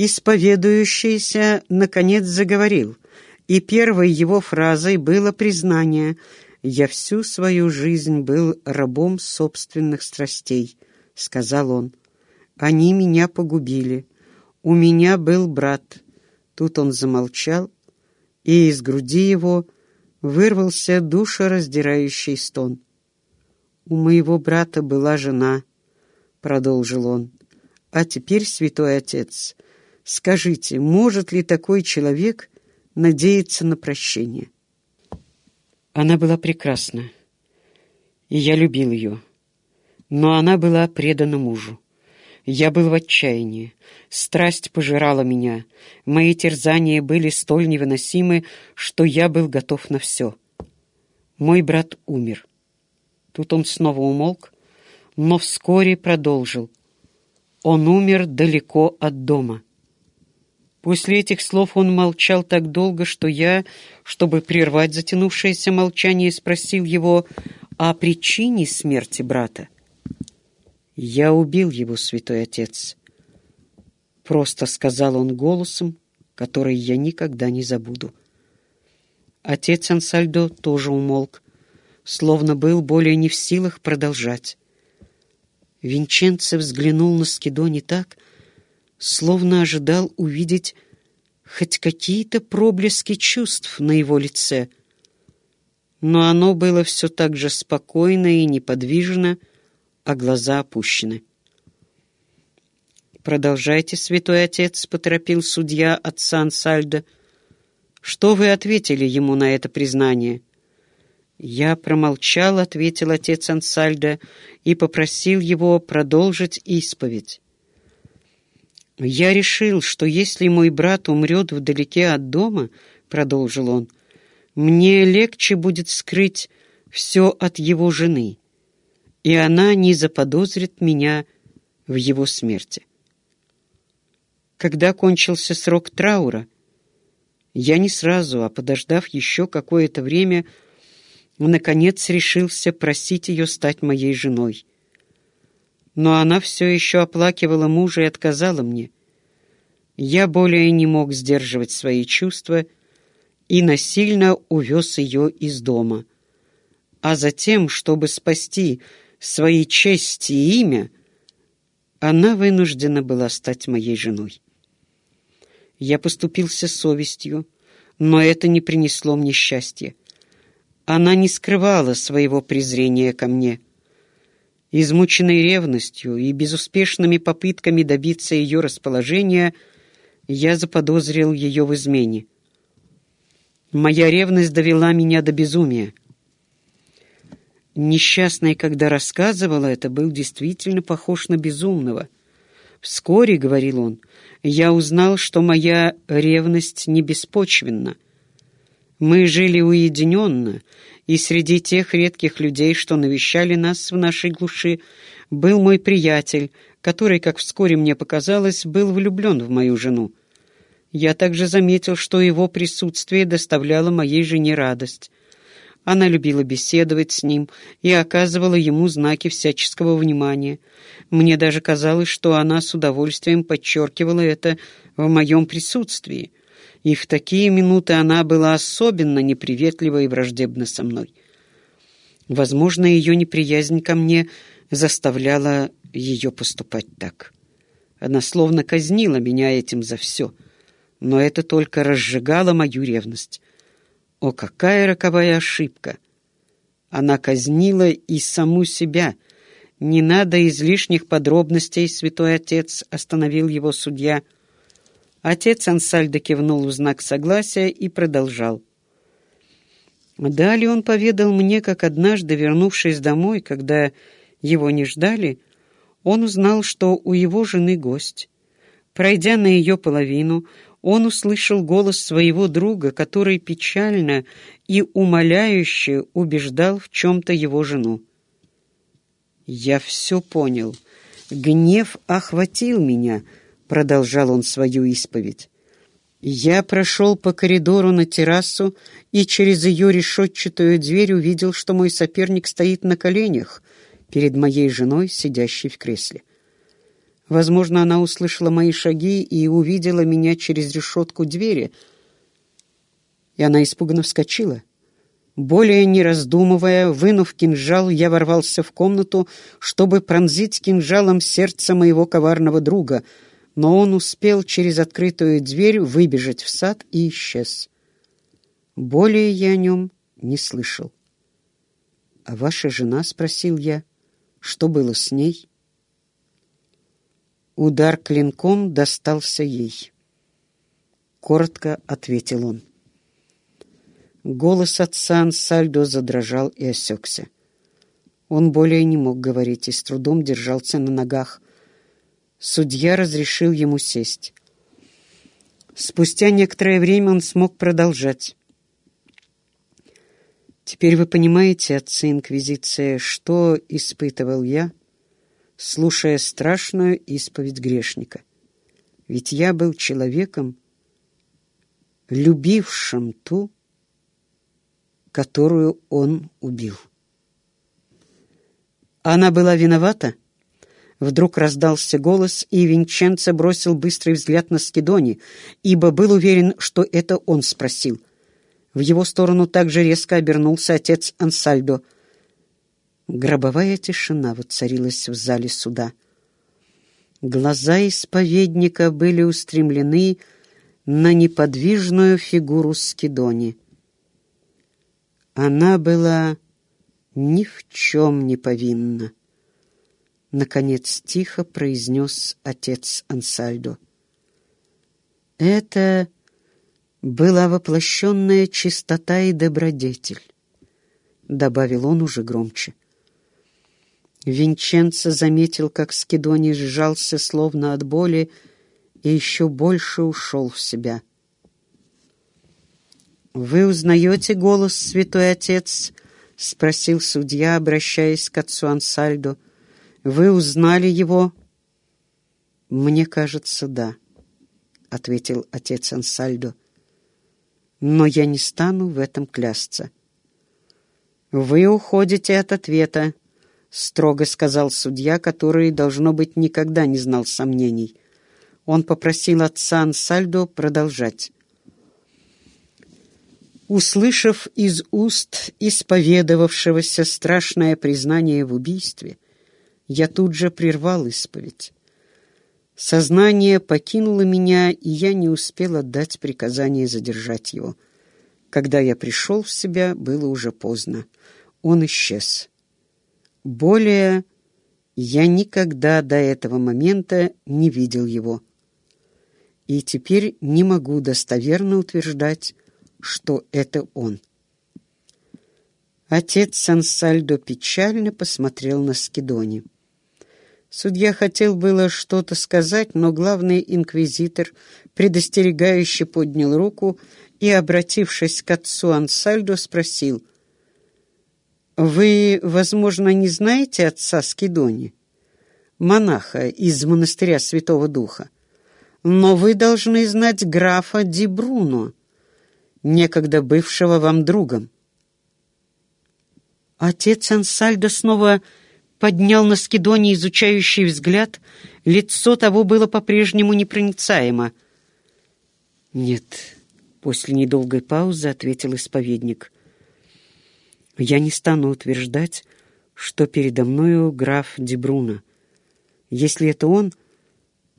Исповедующийся, наконец, заговорил, и первой его фразой было признание «Я всю свою жизнь был рабом собственных страстей», — сказал он. «Они меня погубили. У меня был брат». Тут он замолчал, и из груди его вырвался душераздирающий стон. «У моего брата была жена», — продолжил он. «А теперь, святой отец, — Скажите, может ли такой человек надеяться на прощение? Она была прекрасна, и я любил ее. Но она была предана мужу. Я был в отчаянии. Страсть пожирала меня. Мои терзания были столь невыносимы, что я был готов на все. Мой брат умер. Тут он снова умолк, но вскоре продолжил. Он умер далеко от дома. После этих слов он молчал так долго, что я, чтобы прервать затянувшееся молчание, спросил его о причине смерти брата. «Я убил его, святой отец», — просто сказал он голосом, который я никогда не забуду. Отец Ансальдо тоже умолк, словно был более не в силах продолжать. Винченцо взглянул на Скидони так, словно ожидал увидеть хоть какие-то проблески чувств на его лице. Но оно было все так же спокойно и неподвижно, а глаза опущены. «Продолжайте, святой отец», — поторопил судья от Сан-Сальдо. «Что вы ответили ему на это признание?» «Я промолчал», — ответил отец Ансальдо, и попросил его продолжить исповедь. «Я решил, что если мой брат умрет вдалеке от дома, — продолжил он, — мне легче будет скрыть все от его жены, и она не заподозрит меня в его смерти. Когда кончился срок траура, я не сразу, а подождав еще какое-то время, наконец решился просить ее стать моей женой но она все еще оплакивала мужа и отказала мне. Я более не мог сдерживать свои чувства и насильно увез ее из дома. А затем, чтобы спасти свои честь и имя, она вынуждена была стать моей женой. Я поступился совестью, но это не принесло мне счастья. Она не скрывала своего презрения ко мне — Измученный ревностью и безуспешными попытками добиться ее расположения, я заподозрил ее в измене. Моя ревность довела меня до безумия. Несчастный, когда рассказывала это, был действительно похож на безумного. «Вскоре, — говорил он, — я узнал, что моя ревность не беспочвенна. Мы жили уединенно, и среди тех редких людей, что навещали нас в нашей глуши, был мой приятель, который, как вскоре мне показалось, был влюблен в мою жену. Я также заметил, что его присутствие доставляло моей жене радость. Она любила беседовать с ним и оказывала ему знаки всяческого внимания. Мне даже казалось, что она с удовольствием подчеркивала это в моем присутствии и в такие минуты она была особенно неприветлива и враждебна со мной. Возможно, ее неприязнь ко мне заставляла ее поступать так. Она словно казнила меня этим за все, но это только разжигало мою ревность. О, какая роковая ошибка! Она казнила и саму себя. Не надо излишних подробностей, святой отец, остановил его судья — Отец Ансальдо кивнул в знак согласия и продолжал. Далее он поведал мне, как однажды, вернувшись домой, когда его не ждали, он узнал, что у его жены гость. Пройдя на ее половину, он услышал голос своего друга, который печально и умоляюще убеждал в чем-то его жену. «Я все понял. Гнев охватил меня», продолжал он свою исповедь. Я прошел по коридору на террасу и через ее решетчатую дверь увидел, что мой соперник стоит на коленях перед моей женой, сидящей в кресле. Возможно, она услышала мои шаги и увидела меня через решетку двери, и она испуганно вскочила. Более не раздумывая, вынув кинжал, я ворвался в комнату, чтобы пронзить кинжалом сердце моего коварного друга, но он успел через открытую дверь выбежать в сад и исчез. Более я о нем не слышал. «А ваша жена?» — спросил я. «Что было с ней?» Удар клинком достался ей. Коротко ответил он. Голос отца Ансальдо задрожал и осекся. Он более не мог говорить и с трудом держался на ногах. Судья разрешил ему сесть. Спустя некоторое время он смог продолжать. Теперь вы понимаете, отцы Инквизиция, что испытывал я, слушая страшную исповедь грешника. Ведь я был человеком, любившим ту, которую он убил. Она была виновата? Вдруг раздался голос, и Винченцо бросил быстрый взгляд на Скидони, ибо был уверен, что это он спросил. В его сторону также резко обернулся отец Ансальдо. Гробовая тишина воцарилась в зале суда. Глаза исповедника были устремлены на неподвижную фигуру Скидони. Она была ни в чем не повинна. Наконец тихо произнес отец Ансальдо. Это была воплощенная чистота и добродетель, добавил он уже громче. Винченцо заметил, как Скидоний сжался, словно от боли, и еще больше ушел в себя. «Вы узнаете голос, святой отец?» — спросил судья, обращаясь к отцу Ансальдо. «Вы узнали его?» «Мне кажется, да», — ответил отец Ансальдо но я не стану в этом клясться. «Вы уходите от ответа», — строго сказал судья, который, должно быть, никогда не знал сомнений. Он попросил отца Ансальдо продолжать. Услышав из уст исповедовавшегося страшное признание в убийстве, я тут же прервал исповедь. Сознание покинуло меня, и я не успел отдать приказание задержать его. Когда я пришел в себя, было уже поздно. Он исчез. Более я никогда до этого момента не видел его. И теперь не могу достоверно утверждать, что это он. Отец Сансальдо печально посмотрел на Скидони. Судья хотел было что-то сказать, но главный инквизитор предостерегающе поднял руку и, обратившись к отцу Ансальдо, спросил, «Вы, возможно, не знаете отца Скидони, монаха из монастыря Святого Духа, но вы должны знать графа Ди Бруно, некогда бывшего вам другом». Отец Ансальдо снова поднял на Скидоне изучающий взгляд. Лицо того было по-прежнему непроницаемо. «Нет», — после недолгой паузы ответил исповедник. «Я не стану утверждать, что передо мною граф Дебруна. Если это он,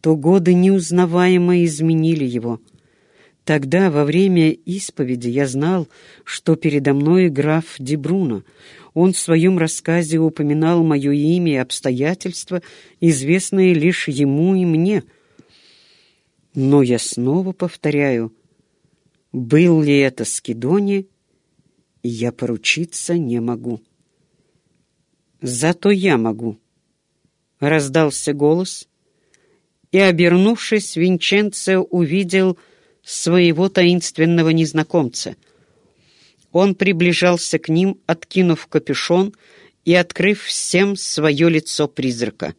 то годы неузнаваемо изменили его». Тогда, во время исповеди, я знал, что передо мной граф Дебруно. Он в своем рассказе упоминал мое имя и обстоятельства, известные лишь ему и мне. Но я снова повторяю, был ли это Скидони, я поручиться не могу. Зато я могу. Раздался голос, и, обернувшись, Винченцо увидел своего таинственного незнакомца. Он приближался к ним, откинув капюшон и открыв всем свое лицо призрака.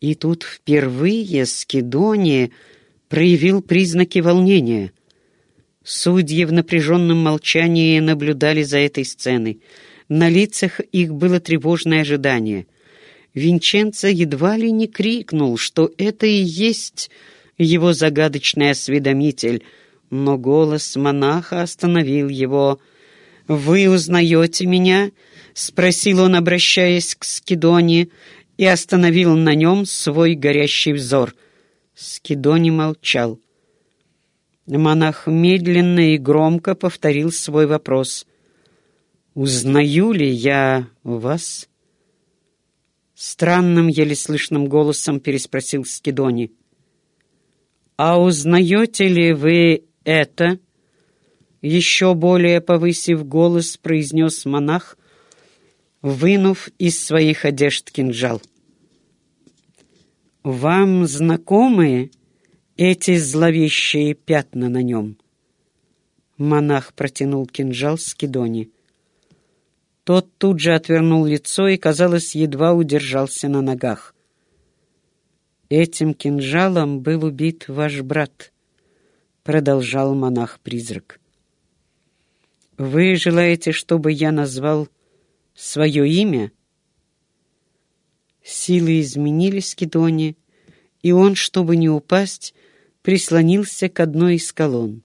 И тут впервые Скидония проявил признаки волнения. Судьи в напряженном молчании наблюдали за этой сценой. На лицах их было тревожное ожидание — Винченцо едва ли не крикнул, что это и есть его загадочный осведомитель, но голос монаха остановил его. «Вы узнаете меня?» — спросил он, обращаясь к Скидоне, и остановил на нем свой горящий взор. Скидони молчал. Монах медленно и громко повторил свой вопрос. «Узнаю ли я вас?» Странным, еле слышным голосом переспросил Скидони. «А узнаете ли вы это?» Еще более повысив голос, произнес монах, вынув из своих одежд кинжал. «Вам знакомы эти зловещие пятна на нем?» Монах протянул кинжал Скидони. Тот тут же отвернул лицо и, казалось, едва удержался на ногах. «Этим кинжалом был убит ваш брат», — продолжал монах-призрак. «Вы желаете, чтобы я назвал свое имя?» Силы изменились Кедоне, и он, чтобы не упасть, прислонился к одной из колонн.